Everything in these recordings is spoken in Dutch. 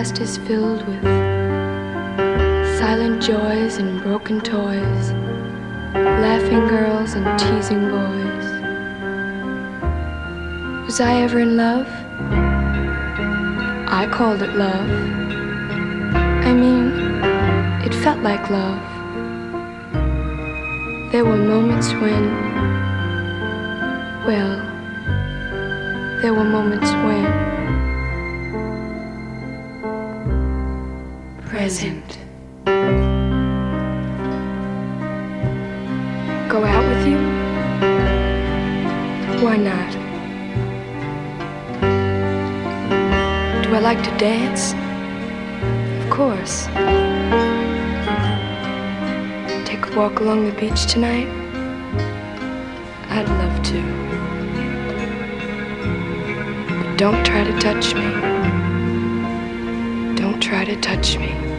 past is filled with silent joys and broken toys, laughing girls and teasing boys. Was I ever in love? I called it love. I mean, it felt like love. There were moments when, well, there were moments when. Present. Go out with you? Why not? Do I like to dance? Of course. Take a walk along the beach tonight? I'd love to. But don't try to touch me. Don't try to touch me.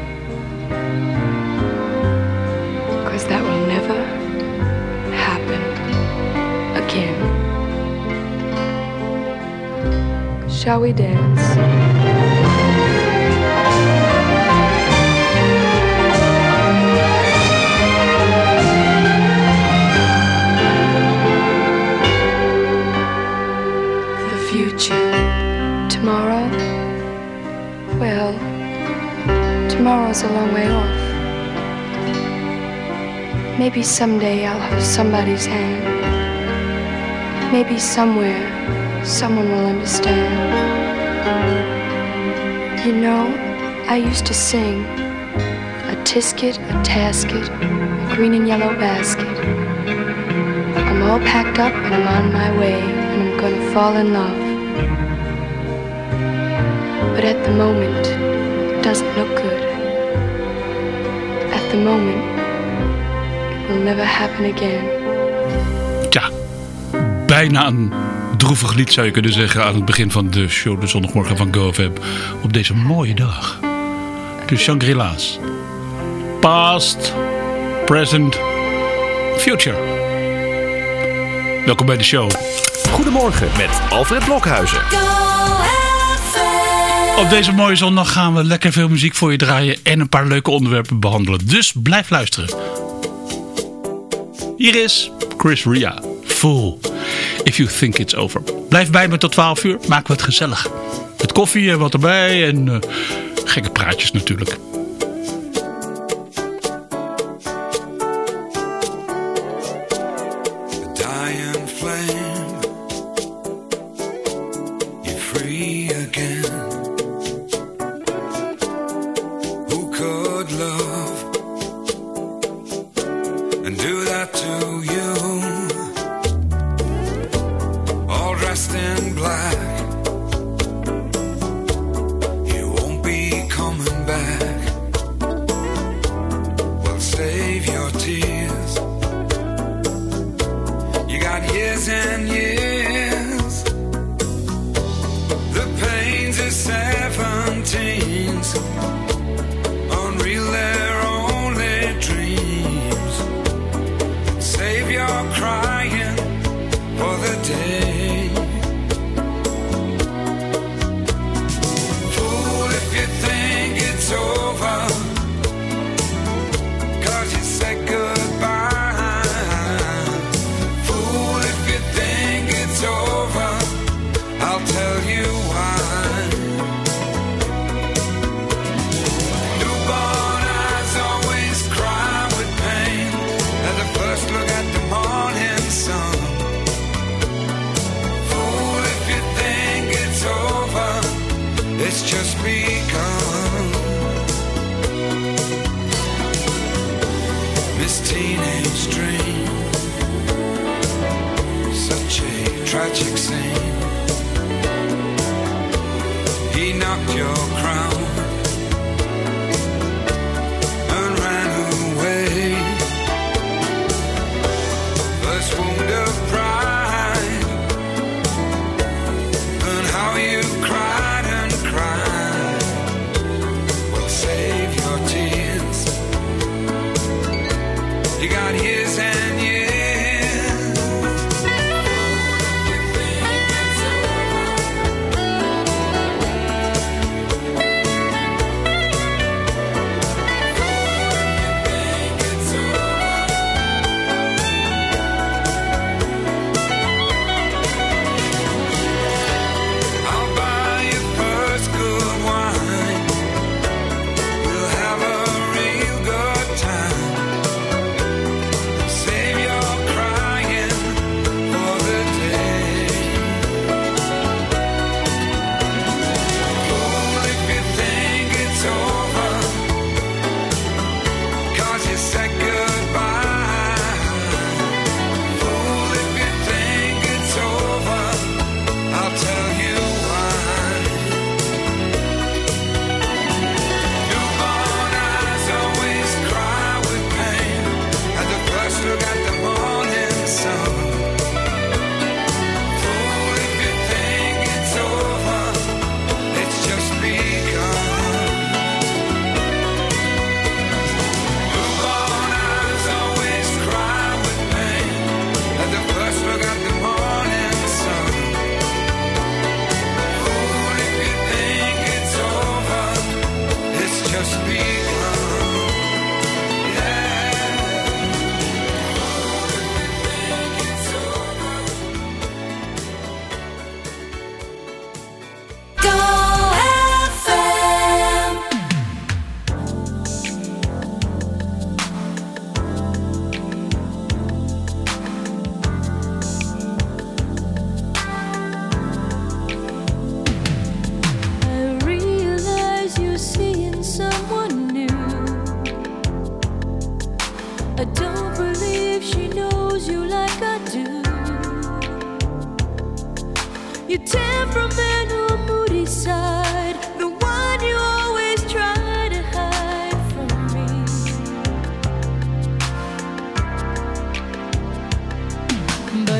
Shall we dance? The future. Tomorrow? Well, tomorrow's a long way off. Maybe someday I'll have somebody's hand. Maybe somewhere someone will understand. You know, I used to sing a tisket, a tasket, a green and yellow basket. I'm all packed up and I'm on my way, and I'm gonna fall in love. But at the moment, it doesn't look good. At the moment, it will never happen again. Tja, bijna een droevig lied zou je kunnen zeggen aan het begin van de show de zondagmorgen van GoFam op deze mooie dag. De Shangri-La's. Past, present, future. Welkom bij de show. Goedemorgen met Alfred Blokhuizen. Op deze mooie zondag gaan we lekker veel muziek voor je draaien en een paar leuke onderwerpen behandelen. Dus blijf luisteren. Hier is Chris Ria. Fool. If you think it's over. Blijf bij me tot 12 uur. Maken we het gezellig. Met koffie en wat erbij. En eh, gekke praatjes natuurlijk.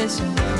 deixou.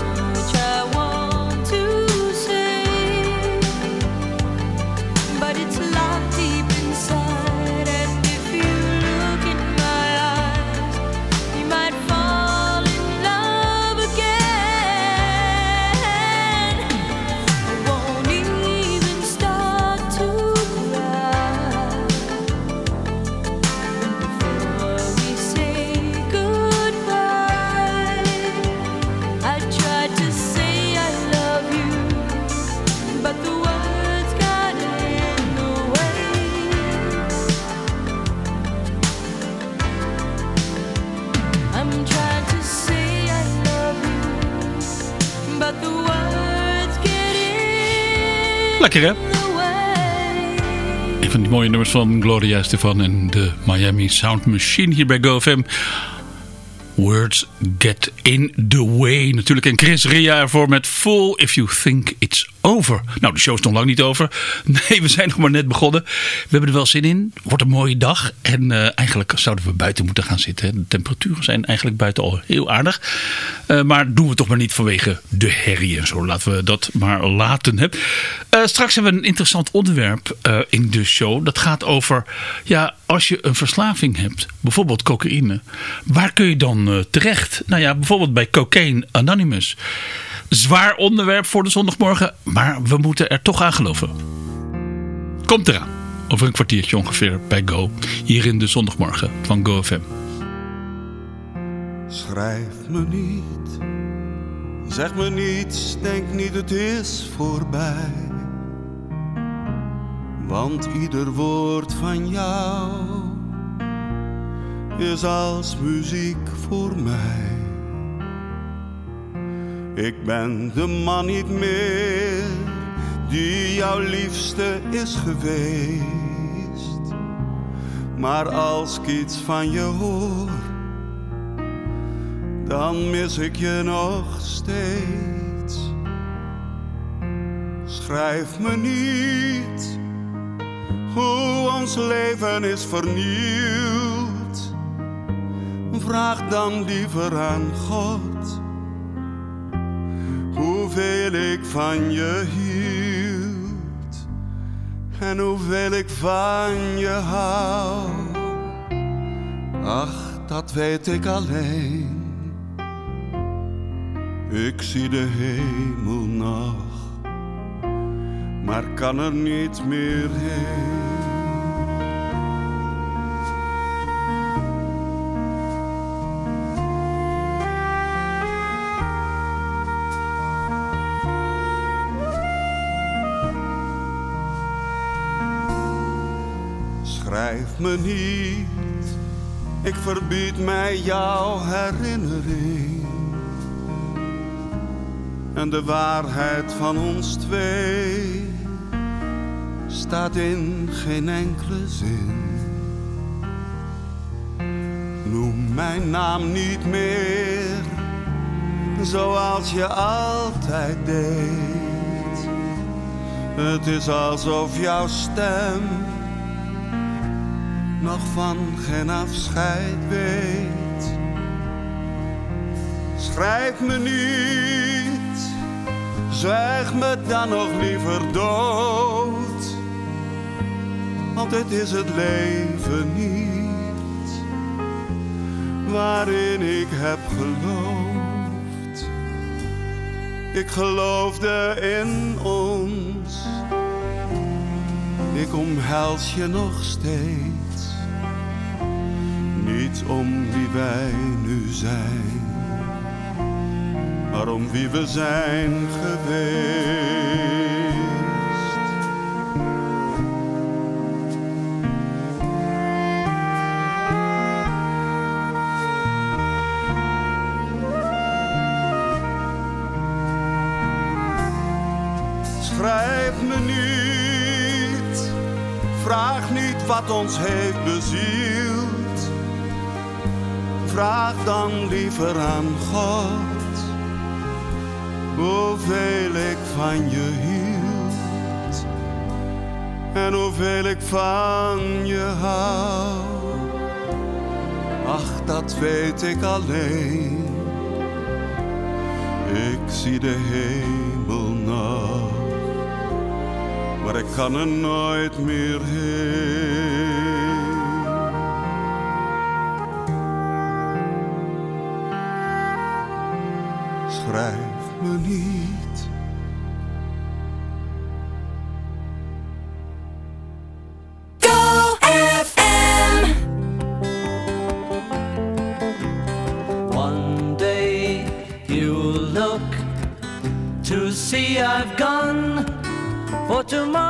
Een van die mooie nummers van Gloria Stefan en de Miami Sound Machine hier bij GoFM. Words get in the way. Natuurlijk. En Chris Ria ervoor met Full If You Think It's Over. Nou, de show is nog lang niet over. Nee, we zijn nog maar net begonnen. We hebben er wel zin in. Wordt een mooie dag. En eh, eigenlijk zouden we buiten moeten gaan zitten. De temperaturen zijn eigenlijk buiten al heel aardig. Eh, maar doen we toch maar niet vanwege de herrie en zo. Laten we dat maar laten. Hè. Eh, straks hebben we een interessant onderwerp in de show. Dat gaat over, ja, als je een verslaving hebt, bijvoorbeeld cocaïne, waar kun je dan terecht? Nou ja, bijvoorbeeld bij Cocaine Anonymous. Zwaar onderwerp voor de zondagmorgen, maar we moeten er toch aan geloven. Komt eraan. Over een kwartiertje ongeveer bij Go. Hier in de zondagmorgen van GoFM. Schrijf me niet, zeg me niets, denk niet het is voorbij. Want ieder woord van jou is als muziek voor mij. Ik ben de man niet meer die jouw liefste is geweest. Maar als ik iets van je hoor dan mis ik je nog steeds. Schrijf me niet hoe ons leven is vernieuwd. Vraag dan liever aan God hoeveel ik van je hield en hoeveel ik van je hou. Ach, dat weet ik alleen. Ik zie de hemel nog, maar kan er niet meer heen. Me niet, ik verbied mij jouw herinnering. En de waarheid van ons twee staat in geen enkele zin. Noem mijn naam niet meer zoals je altijd deed. Het is alsof jouw stem nog van geen afscheid weet. Schrijf me niet, zwijg me dan nog liever dood. Want dit is het leven niet waarin ik heb geloofd. Ik geloofde in ons, ik omhels je nog steeds. Niet om wie wij nu zijn, maar om wie we zijn geweest. Schrijf me niet, vraag niet wat ons heeft bezield. Vraag dan liever aan God hoeveel ik van je hield en hoeveel ik van je hou. Ach, dat weet ik alleen. Ik zie de hemel nog, maar ik kan er nooit meer heen. Schrijf niet. Go FM. One day you'll look to see I've gone, for tomorrow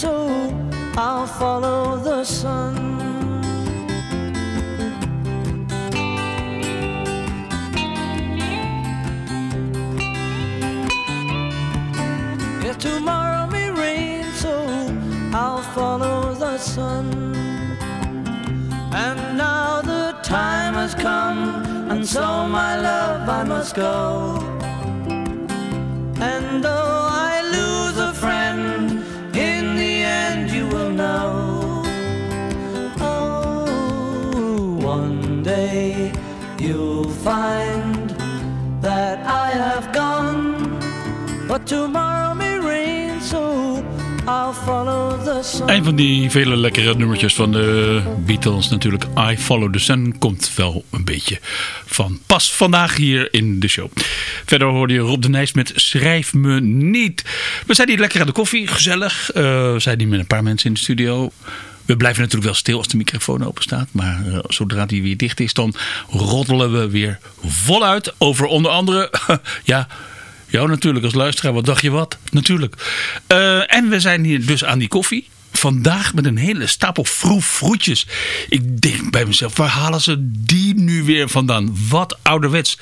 so I'll follow the sun. Yeah, tomorrow may rain, so I'll follow the sun. And now the time has come, and so my love I must go. And though I have gone, but tomorrow rain, so follow the sun. Een van die vele lekkere nummertjes van de Beatles natuurlijk. I Follow the Sun komt wel een beetje van pas vandaag hier in de show. Verder hoorde je Rob de Nijs met Schrijf me niet. We zijn hier lekker aan de koffie, gezellig. Eh, we zijn hier met een paar mensen in de studio. We blijven natuurlijk wel stil als de microfoon open staat. Maar eh, zodra die weer dicht is, dan roddelen we weer voluit over onder andere... ja, jou natuurlijk als luisteraar. Wat dacht je wat? Natuurlijk. Eh, en we zijn hier dus aan die koffie. Vandaag met een hele stapel froefroetjes. Ik denk bij mezelf, waar halen ze die nu weer vandaan? Wat ouderwets.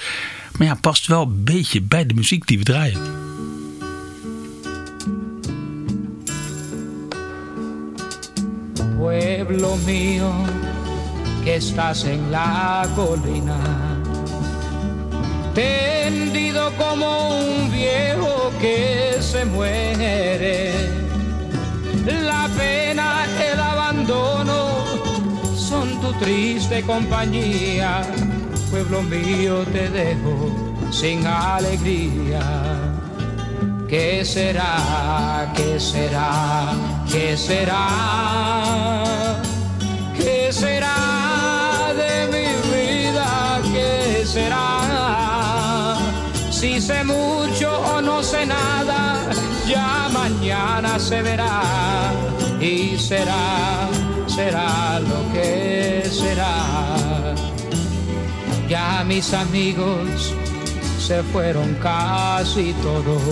Maar ja, past wel een beetje bij de muziek die we draaien. Pueblo mío que estás en la colina, tendido como un viejo que se muere. La pena, el abandono son tu triste compañía. Pueblo mío, te dejo sin alegría. ¿Qué será? ¿Qué será? ¿Qué será? ¿Qué será de mi vida? ¿Qué será? Si sé mucho o no sé nada, ya mañana se verá y será, será lo que será. Ya mis amigos se fueron casi todos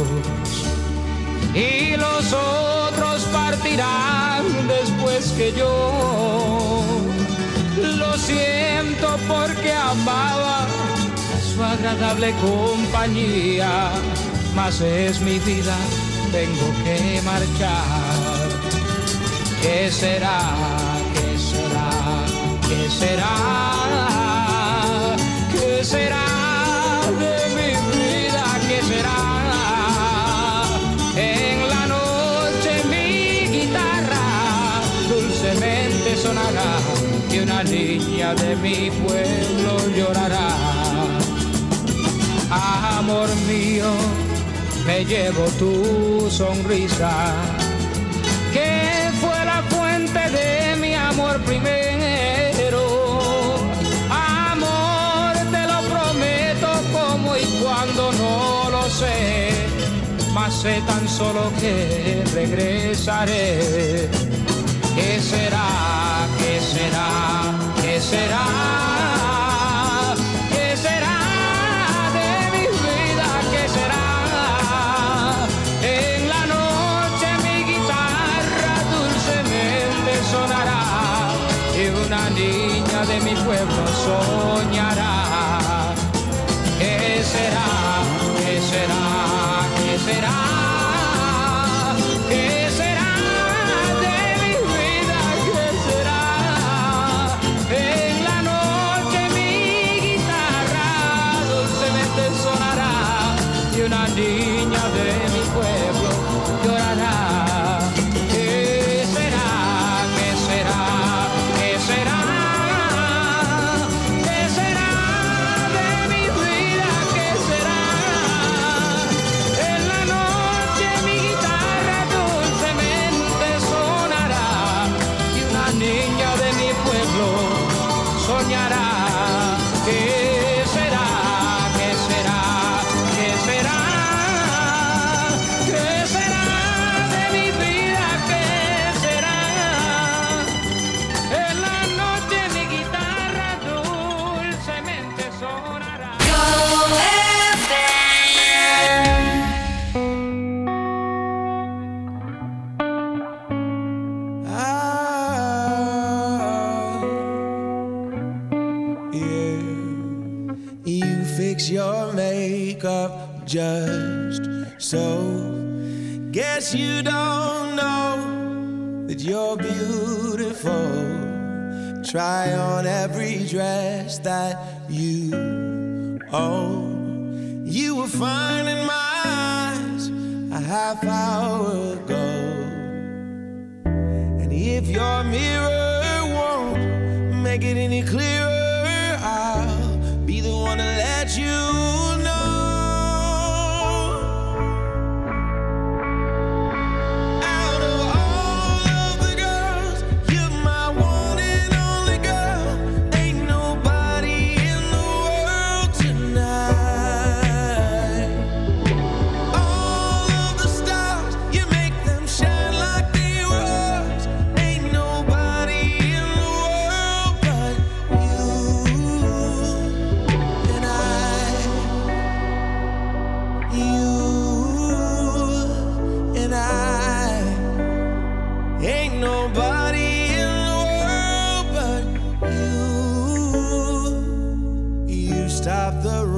y los otros partirán después que yo. Lo siento porque amaba su agradable compañía, mas es mi vida, tengo que marchar. ¿Qué será? ¿Qué será? ¿Qué será? De mi pueblo llorará. Amor mío, me llevo tu sonrisa, que fue la fuente de mi amor primero. Amor, te lo prometo como y cuando no lo sé, mas sé tan solo que regresaré. ¿Qué será? ¿Qué será? ¿Qué será? ¿Qué será de mi vida? ¿Qué será? En la noche mi guitarra dulcemente sonará y una niña de mi pueblo soñará. ¿Qué será? ¿Qué será? ¿Qué será? acompañará. Que that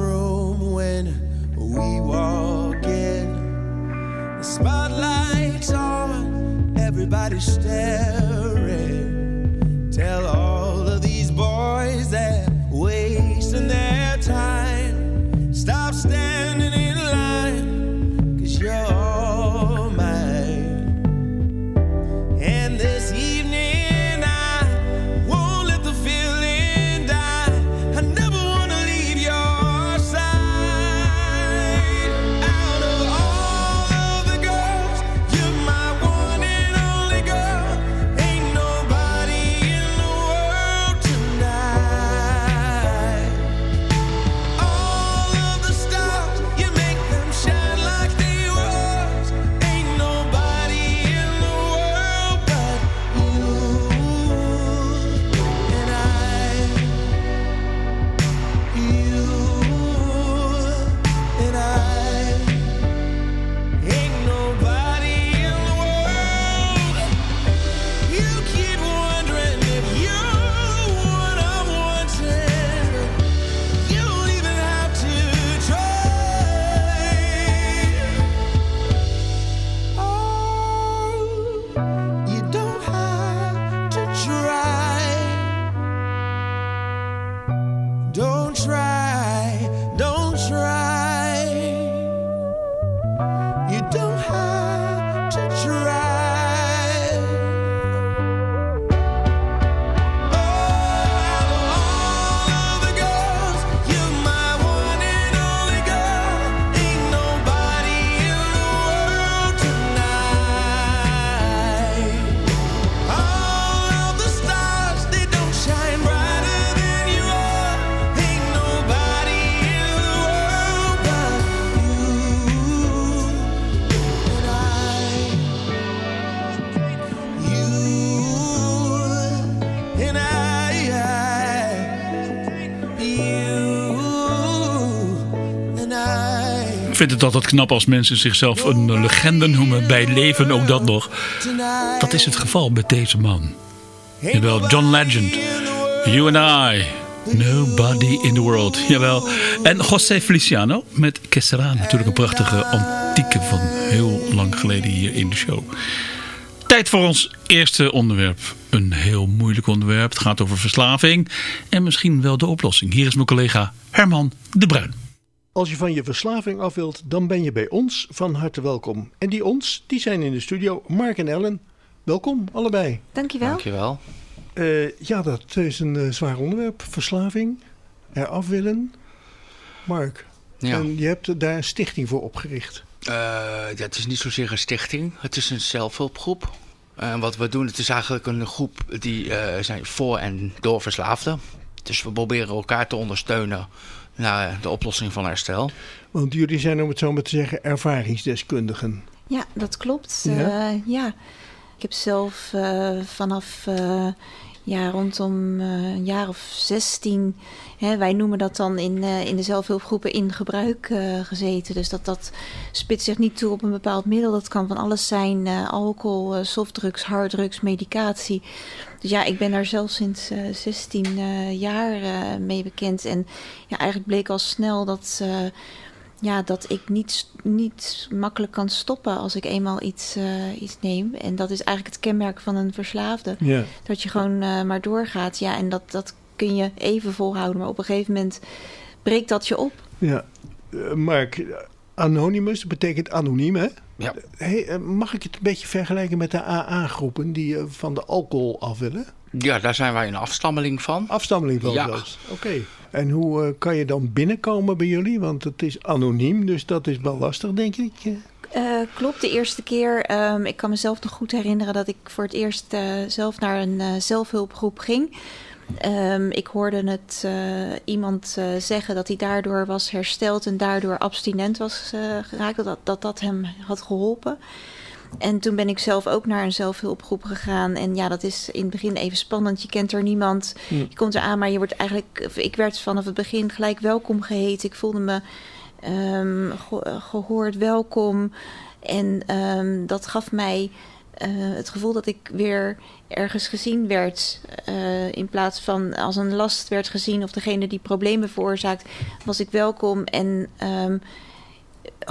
room when we walk in. The spotlight's on, everybody's staring. Vind het altijd knap als mensen zichzelf een legende noemen. Bij leven ook dat nog. Dat is het geval met deze man. Jawel, John Legend. You and I. Nobody in the world. Jawel. En José Feliciano met Kessera. Natuurlijk een prachtige antieke van heel lang geleden hier in de show. Tijd voor ons eerste onderwerp. Een heel moeilijk onderwerp. Het gaat over verslaving. En misschien wel de oplossing. Hier is mijn collega Herman de Bruin. Als je van je verslaving af wilt, dan ben je bij ons van harte welkom. En die ons, die zijn in de studio Mark en Ellen. Welkom, allebei. Dankjewel. Dankjewel. Eh, ja, dat is een eh, zwaar onderwerp. Verslaving, eraf willen. Mark, Ja. en je hebt daar een stichting voor opgericht. Eh, ja, het is niet zozeer een stichting, het is een zelfhulpgroep. En wat we doen, het is eigenlijk een groep die eh, zijn voor en door verslaafden. Dus we proberen elkaar te ondersteunen naar de oplossing van herstel. Want jullie zijn, om het zo maar te zeggen, ervaringsdeskundigen. Ja, dat klopt. Ja? Ja, ja. ik heb zelf eh, vanaf eh, ja, rondom eh, een jaar of 16, hè, wij noemen dat dan in, eh, in de zelfhulpgroepen in gebruik eh, gezeten. Dus dat, dat spitst zich niet toe op een bepaald middel. Dat kan van alles zijn: alcohol, eh, softdrugs, harddrugs, medicatie. Dus ja, ik ben daar zelf sinds eh 16 eh, jaar mee bekend. En ja, eigenlijk bleek al snel dat. Ja, dat ik niet, niet makkelijk kan stoppen als ik eenmaal iets, eh, iets neem. En dat is eigenlijk het kenmerk van een verslaafde. Ja. Dat je gewoon eh, maar doorgaat. Ja, en dat, dat kun je even volhouden. Maar op een gegeven moment breekt dat je op. Ja. Eh, Mark, Anonymous, betekent anoniem, hè? Ja. Hey, mag ik het een beetje vergelijken met de AA-groepen die van de alcohol af willen? Ja, daar zijn wij een afstammeling van. Afstammeling van Ja. zelfs. Oké. En hoe eh, kan je dan binnenkomen bij jullie? Want het is anoniem, dus dat is wel lastig, denk ik. Eh, klopt, de eerste keer. ehm, ik kan mezelf nog goed herinneren dat ik voor het eerst eh, zelf naar een eh, zelfhulpgroep ging. Ehm, ik hoorde het eh, iemand eh, zeggen dat hij daardoor was hersteld en daardoor abstinent was eh, geraakt. Dat, dat dat hem had geholpen. En toen ben ik zelf ook naar een zelfhulpgroep gegaan. En ja, dat is in het begin even spannend. Je kent er niemand. Je komt eraan, maar je wordt eigenlijk. Ik werd vanaf het begin gelijk welkom geheten. Ik voelde me ehm, ge- gehoord, welkom. En ehm, dat gaf mij eh, het gevoel dat ik weer ergens gezien werd. eh, in plaats van als een last werd gezien of degene die problemen veroorzaakt, was ik welkom. En ehm,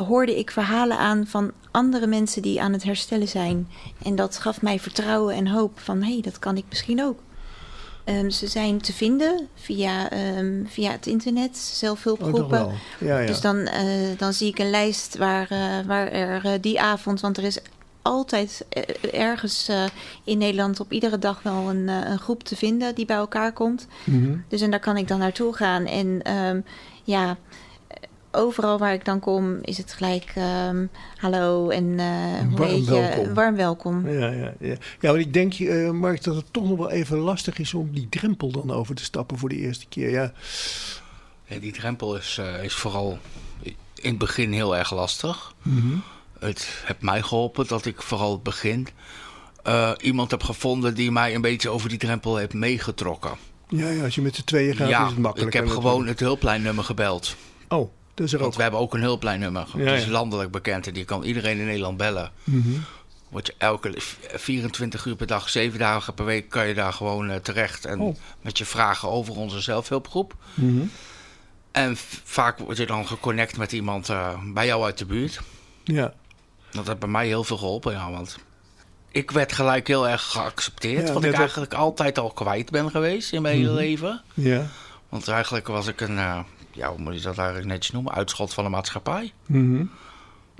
hoorde ik verhalen aan van andere mensen die aan het herstellen zijn. En dat gaf mij vertrouwen en hoop van hé, hey, dat kan ik misschien ook. Ehm, ze zijn te vinden via, ehm, via het internet, Oh, zelfhulpgroepen. Ja, ja. Dus dan, eh, dan zie ik een lijst waar, eh, waar er eh, die avond, want er is altijd ergens in Nederland op iedere dag wel een, een groep te vinden die bij elkaar komt. Mhm. Dus en daar kan ik dan naartoe gaan. En ehm, ja, overal waar ik dan kom is het gelijk ehm, hallo en eh Warm welkom. Warm welkom. Ja, ja, ja. ja, want ik denk, eh, Mark, dat het toch nog wel even lastig is om die drempel dan over te stappen voor de eerste keer. Ja, Ja, die drempel is, eh, is vooral in het begin heel erg lastig. Mhm. Het heeft mij geholpen dat ik vooral het begin eh, iemand heb gevonden die mij een beetje over die drempel heeft meegetrokken. ja, ja als je met z'n tweeën gaat, ja, is het makkelijker. ik heb gewoon het hulplijnnummer gebeld. Oh, er Want ook. we hebben ook een hulplijnnummer. Ja, Het is landelijk bekend en die kan iedereen in Nederland bellen. Mhm. Word je elke 24 uur per dag, 7 dagen per week kan je daar gewoon eh, terecht. En Oh. met je vragen over onze zelfhulpgroep. Mhm. En vaak word je dan geconnect met iemand eh, bij jou uit de buurt. Ja. Dat heeft bij mij heel veel geholpen, ja. Want ik werd gelijk heel erg geaccepteerd. Ja, wat ik eigenlijk altijd al kwijt ben geweest in mijn hele Mhm. leven. Ja. Want eigenlijk was ik een, eh, ja, hoe moet je dat eigenlijk netjes noemen, uitschot van de maatschappij. Mhm.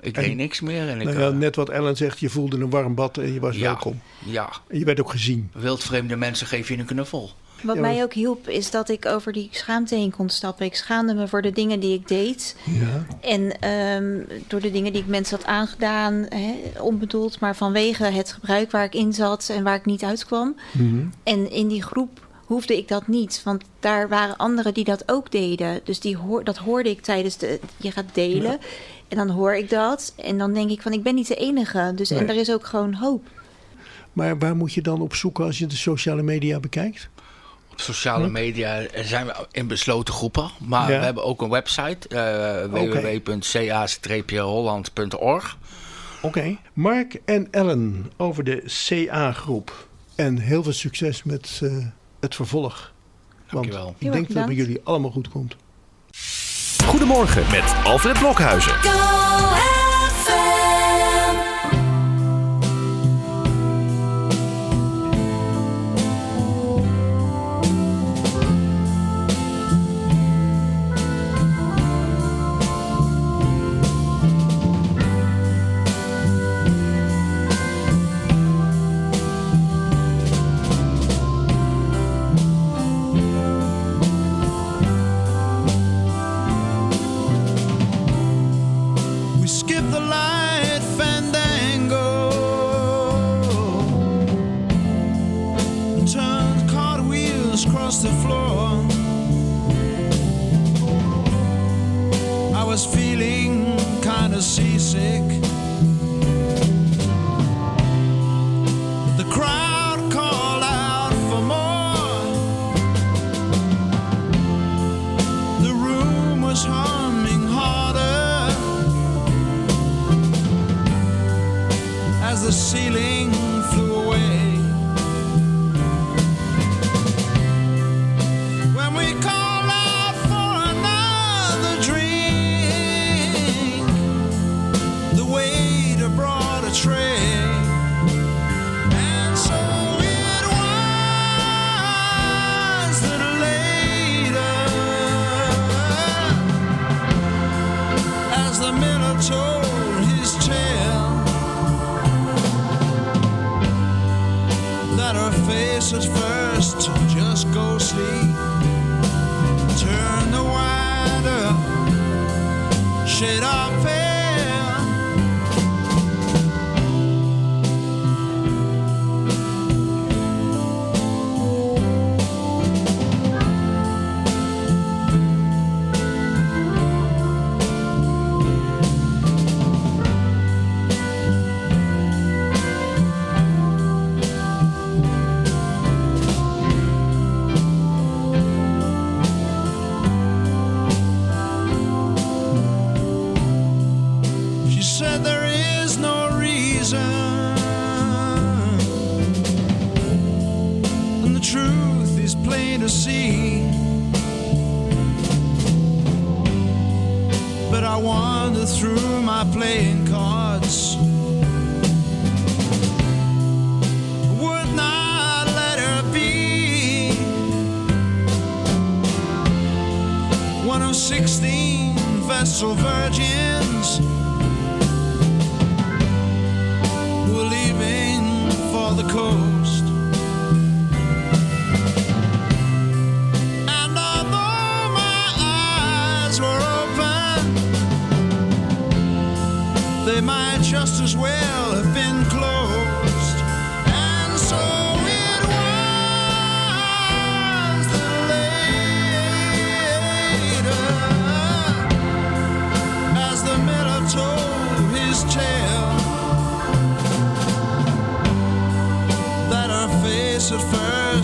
Ik En- deed niks meer en ik... Nou ja, eh, net wat Ellen zegt, je voelde een warm bad en je was Ja. welkom. ja, En je werd ook gezien. wildvreemde mensen geef je een knuffel. Wat Ja, mij ook hielp, is dat ik over die schaamte heen kon stappen. Ik schaamde me voor de dingen die ik deed. Ja. En ehm, door de dingen die ik mensen had aangedaan, hè, onbedoeld, maar vanwege het gebruik waar ik in zat en waar ik niet uitkwam. Mhm. En in die groep hoefde ik dat niet, want daar waren anderen die dat ook deden. Dus die hoor, dat hoorde ik tijdens de. Je gaat delen. En dan hoor ik dat. En dan denk ik van ik ben niet de enige. Dus en er is ook gewoon hoop. Maar waar moet je dan op zoeken als je de sociale media bekijkt? Op sociale Hm. media zijn we in besloten groepen. Maar Ja. we hebben ook een website, eh www.ca-holland.org. Oké. Mark en Ellen over de CA-groep. En heel veel succes met eh, het vervolg. Want Dankjewel. ik Heel denk dat het bij jullie allemaal goed komt. Goedemorgen met Alfred Blokhuizen. faces first, just go sleep.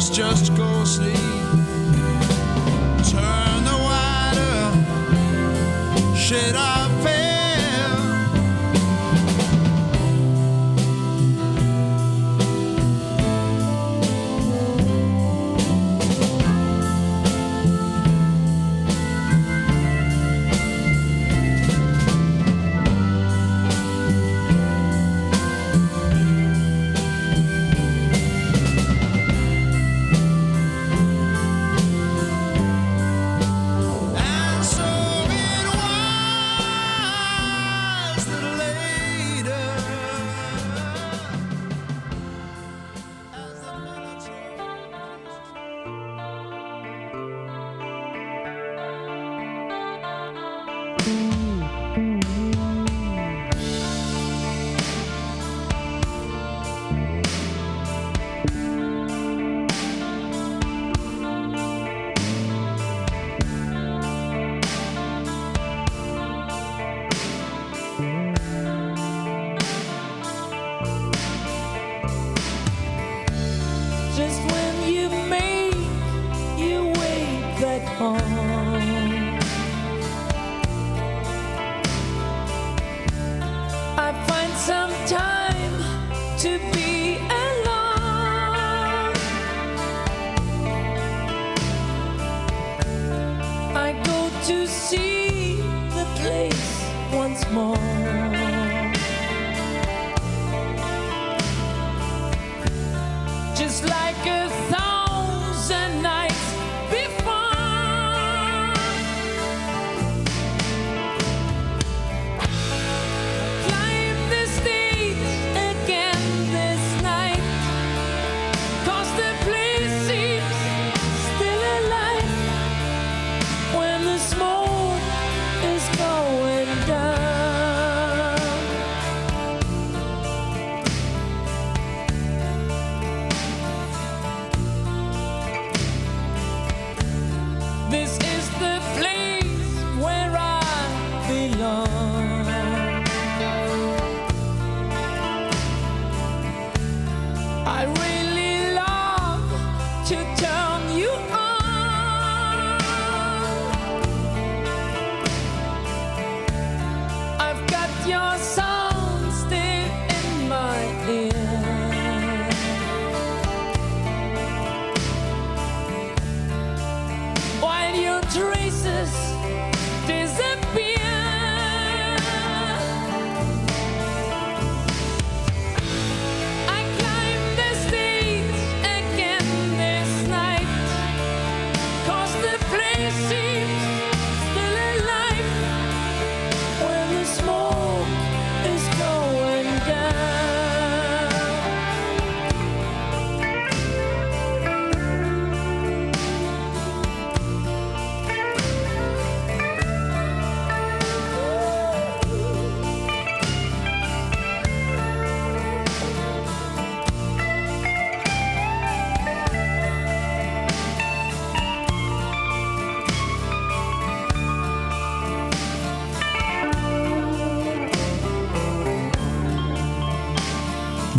First just ghostly turn the wider shade of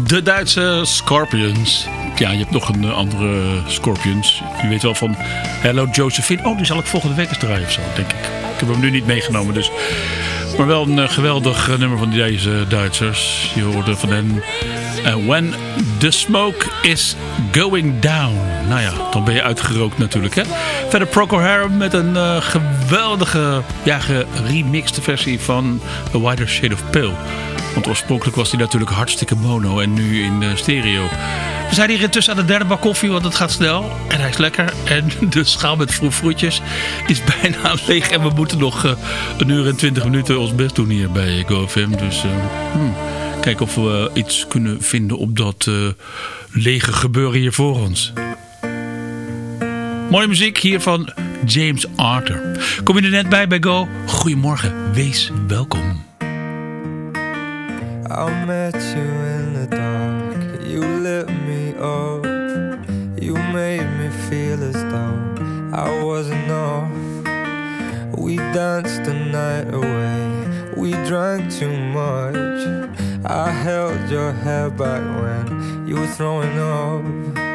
De Duitse Scorpions. Ja, je hebt nog een eh, andere Scorpions. Je weet wel van Hello Josephine. Oh, die zal ik volgende week eens draaien of zo, denk ik. Ik heb hem nu niet meegenomen, dus... Maar wel een eh, geweldig eh, nummer van deze Duitsers. Je hoorde van hen... When the smoke is going down. Nou ja, dan ben je uitgerookt natuurlijk, hè. Verder Procol Harum met een eh, geweldige, ja, geremixte versie van A Wider Shade of Pale. Want oorspronkelijk was hij natuurlijk hartstikke mono en nu in stereo. We zijn hier intussen aan de derde bak koffie, want het gaat snel. En hij is lekker. En de schaal met vroeg is bijna leeg. En we moeten nog eh, een uur en twintig minuten ons best doen hier bij GoFM. Dus eh, hmm, kijken of we iets kunnen vinden op dat lege gebeuren hier voor ons. Mooie muziek hier van James Arthur. Kom je er net bij bij Go? Goedemorgen, wees welkom. I met you in the dark. You lit me up. You made me feel as though I wasn't off. We danced the night away. We drank too much. I held your hair back when you were throwing up.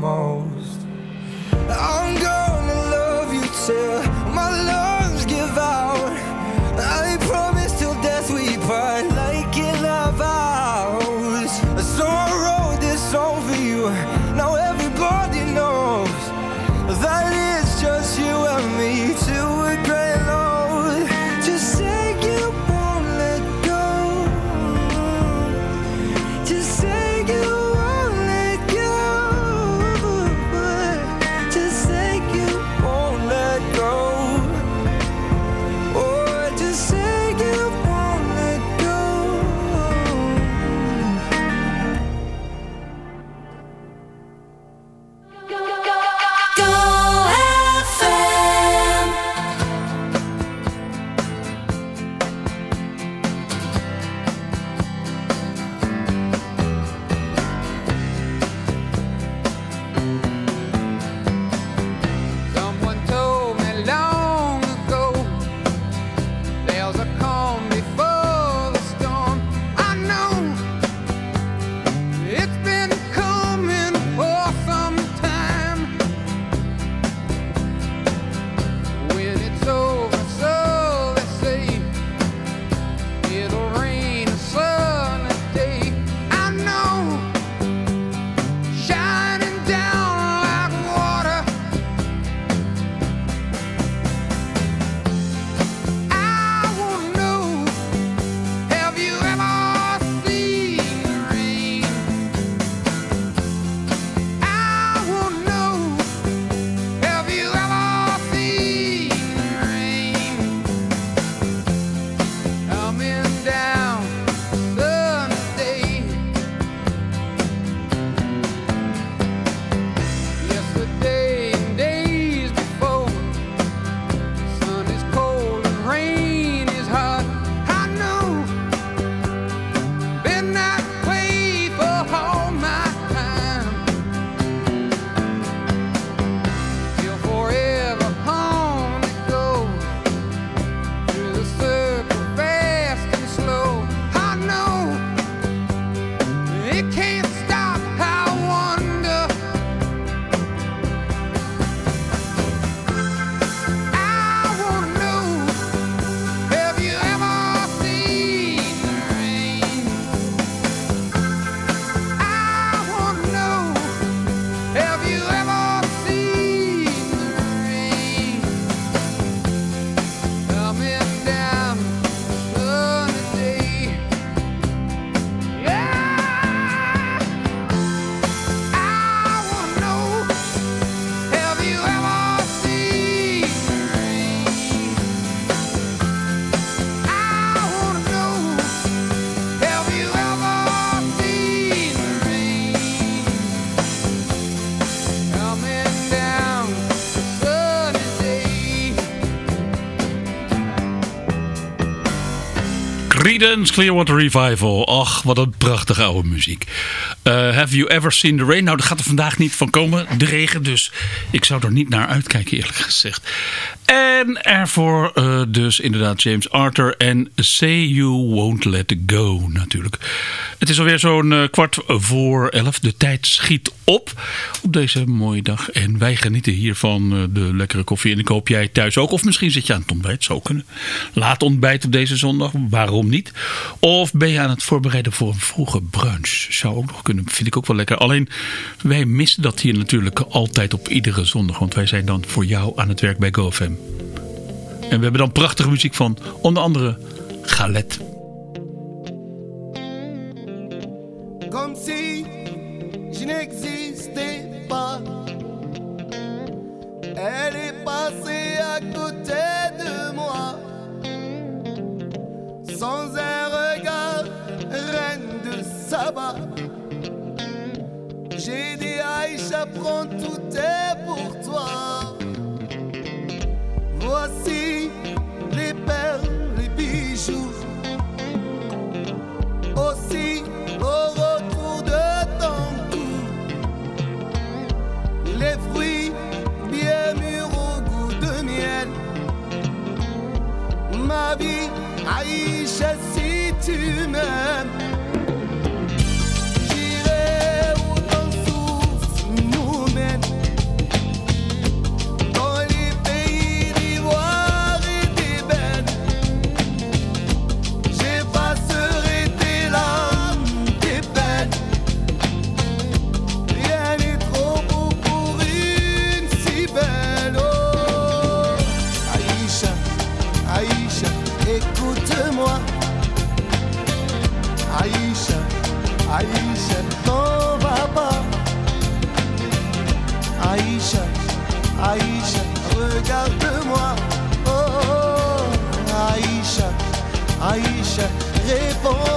more Clearwater Revival. Ach, wat een prachtige oude muziek. Eh, have you ever seen the rain? Nou, dat gaat er vandaag niet van komen, de regen. Dus ik zou er niet naar uitkijken, eerlijk gezegd. En ervoor eh, dus inderdaad James Arthur en Say You Won't Let Go natuurlijk. Het is alweer zo'n eh, kwart voor elf. De tijd schiet op op deze mooie dag. En wij genieten hier van eh, de lekkere koffie. En ik hoop jij thuis ook. Of misschien zit je aan het ontbijt. Zou kunnen. Laat ontbijt op deze zondag. Waarom niet? Of ben je aan het voorbereiden voor een vroege brunch. Zou ook nog kunnen. Vind ik ook wel lekker. Alleen wij missen dat hier natuurlijk altijd op iedere zondag. Want wij zijn dan voor jou aan het werk bij GoFam. En we hebben dan prachtige muziek van onder andere Galet. À côté de moi, sans un regard, reine de Saba. J'ai dit Aïcha, prends tout est pour toi. Voici les perles, les bijoux aussi au retour de ton cou. Les fruits ما بي عيشة سيتمام écoute-moi. Aïcha, Aïcha, t'en va pas. Aïcha, Aïcha, regarde-moi. Oh, oh, Aïcha, Aïcha, réponds-moi.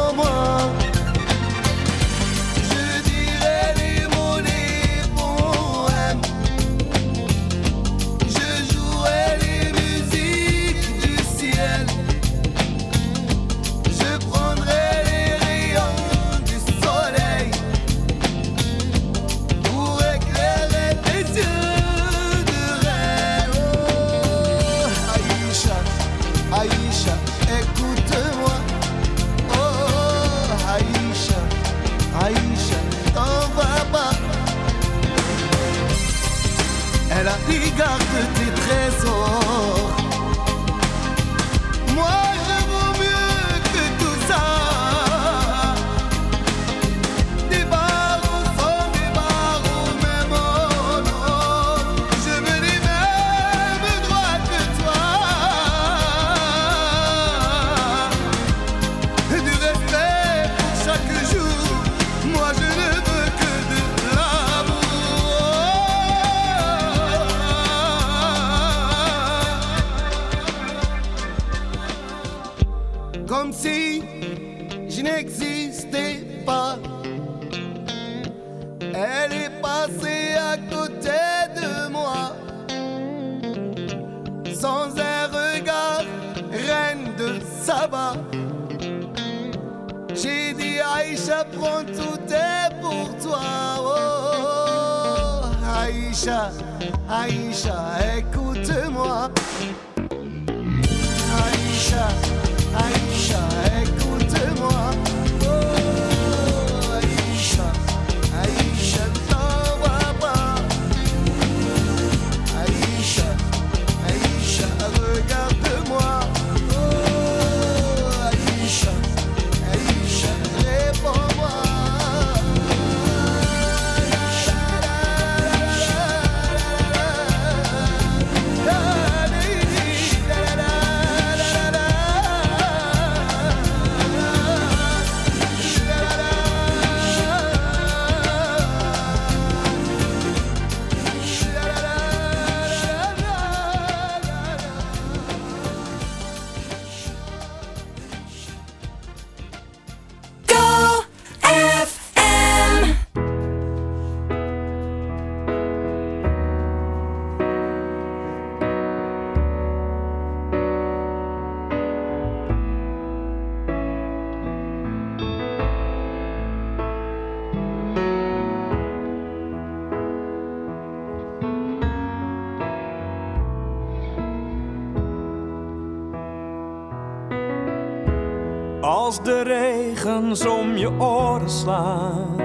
De regens om je oren slaan.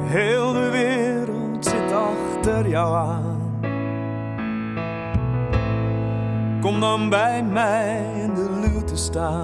Heel de wereld zit achter jou aan. Kom dan bij mij in de lute te staan.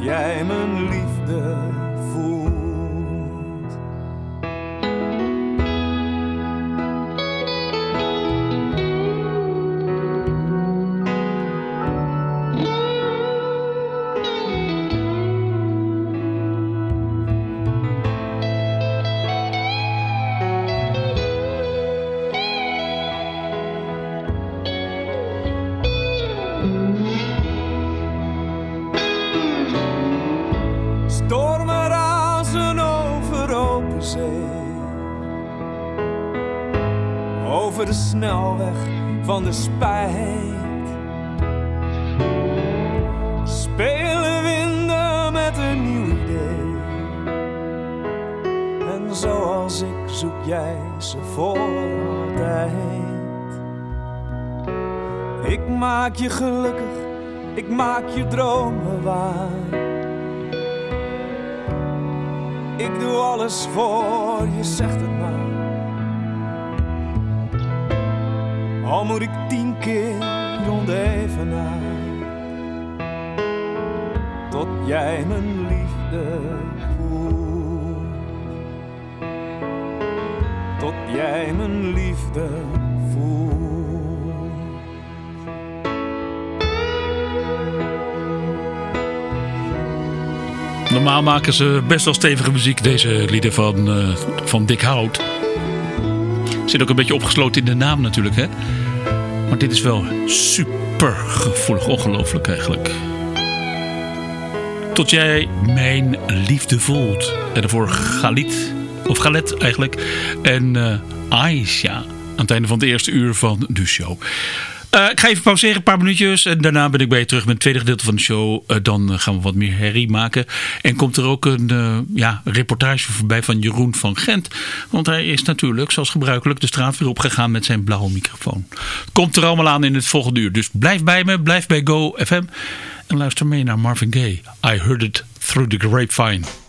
jij mijn liefde Zoals ik zoek jij ze voor altijd. Ik maak je gelukkig, ik maak je dromen waar. Ik doe alles voor je, zegt het maar. Al moet ik tien keer rond even naar. Tot jij mijn liefde jij mijn liefde voelt. Normaal maken ze best wel stevige muziek, deze lieden van, eh, van Dick Hout. Zit ook een beetje opgesloten in de naam natuurlijk, hè? Maar dit is wel super gevoelig, ongelooflijk eigenlijk. Tot jij mijn liefde voelt. En daarvoor Galit, of Galet eigenlijk. En eh Aisha. Aan het einde van het eerste uur van de show. Eh, ik ga even pauzeren, een paar minuutjes. En daarna ben ik bij je terug met het tweede gedeelte van de show. Eh, dan gaan we wat meer herrie maken. En komt er ook een ja, reportage voorbij van Jeroen van Gent. Want hij is natuurlijk, zoals gebruikelijk, de straat weer opgegaan met zijn blauwe microfoon. Komt er allemaal aan in het volgende uur. Dus blijf bij me, blijf bij Go FM. En luister mee naar Marvin Gaye. I heard it through the grapevine.